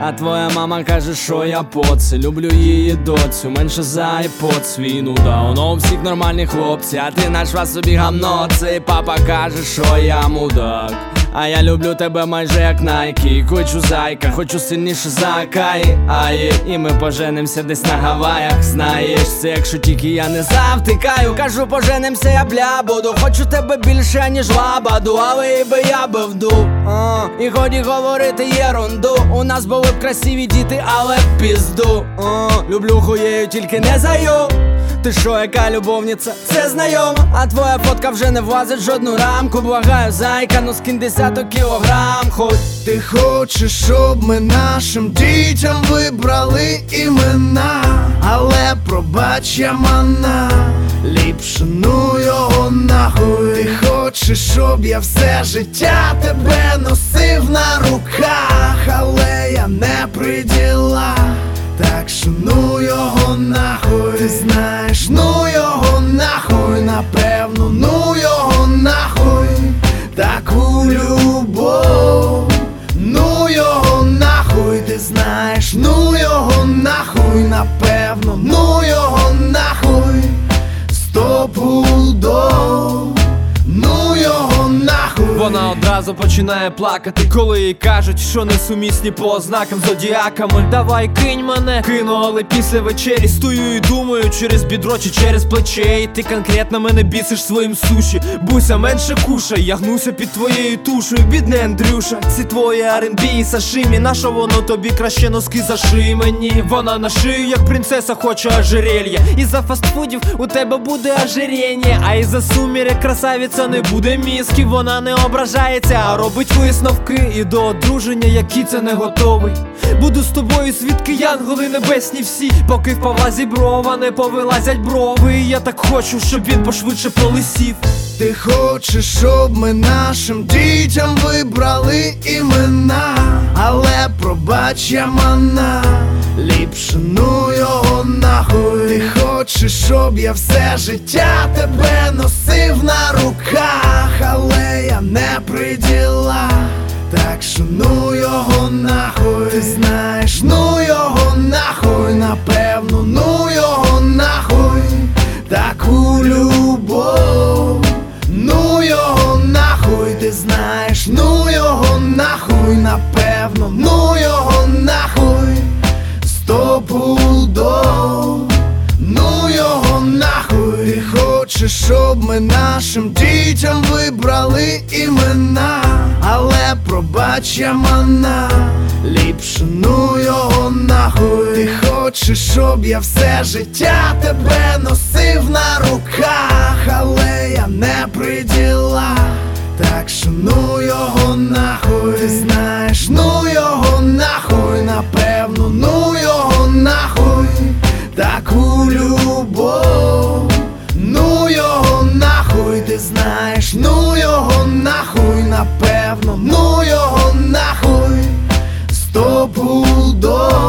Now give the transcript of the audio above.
А твоя мама каже, що я поце Люблю її доцю, менше за iPod свій Ну у всіх нормальні хлопці, а ти наш вас собі гамно. Цей папа каже, що я мудак а я люблю тебе майже як найки Хочу зайка, хочу сильніше за Акаї Аї, і ми поженимося десь на Гаваях. Знаєш, це якщо тільки я не завтикаю. Кажу, поженимося, я бля буду. Хочу тебе більше, ніж лабаду, але би я би вдув І ході говорити єрунду. У нас були б красиві діти, але пізду. Люблю хуєю, тільки не заю ти що, яка любовниця? Це знайомо, а твоя фотка вже не влазить в жодну рамку. Благаю, зайка, ну скинь десяток кілограм, хоч Ти хочеш, щоб ми нашим дітям вибрали імена, але пробач я мана, ліпше ну його нахуй. Ти хочеш, щоб я все життя тебе носив на руках, але я не при ділах так що ну його нахуй, ти знаєш, ну його нахуй, напевно, ну його нахуй, таку любов, ну його нахуй, ти знаєш, ну його нахуй, напевно, ну його нахуй, стопудов, ну його нахуй. Вона одразу починає плакати, коли їй кажуть, що несумісні по ознакам зодіака Моль давай кинь мене, кину, але після вечері стою і думаю через бідро чи через плече. І ти конкретно мене бісиш своїм суші. Буся менше кушай, я гнуся під твоєю тушею, бідне Андрюша. Ці твої R&B і сашимі, на що воно тобі краще носки заший мені? Вона на шию, як принцеса, хоче ожерелья. І за фастфудів у тебе буде ожиріння А із за суміря красавиця не буде мізки, вона не ображається, а робить висновки і до одруження, які це не готовий. Буду з тобою, свідки янголи небесні всі, поки в Павла зіброва не повилазять брови. Я так хочу, щоб він пошвидше полисів. Ти хочеш, щоб ми нашим дітям вибрали імена, але пробач я мана, ліпше Хочеш, щоб я все життя тебе носив на руках, але я не при ділах. Так що ну його нахуй, ти знаєш, ну його нахуй, напевно, ну його нахуй, таку любов, ну його нахуй, ти знаєш, ну його нахуй, напевно, ну його нахуй, стопудов, хочеш, щоб ми нашим дітям вибрали імена, але пробач я мана, ліпше ну його нахуй. Ти хочеш, щоб я все життя тебе носив на руках, але я не при так що ну його нахуй, ти знаєш, ну його нахуй, напевно, ну знаєш, ну його нахуй, напевно, ну його нахуй, стопудов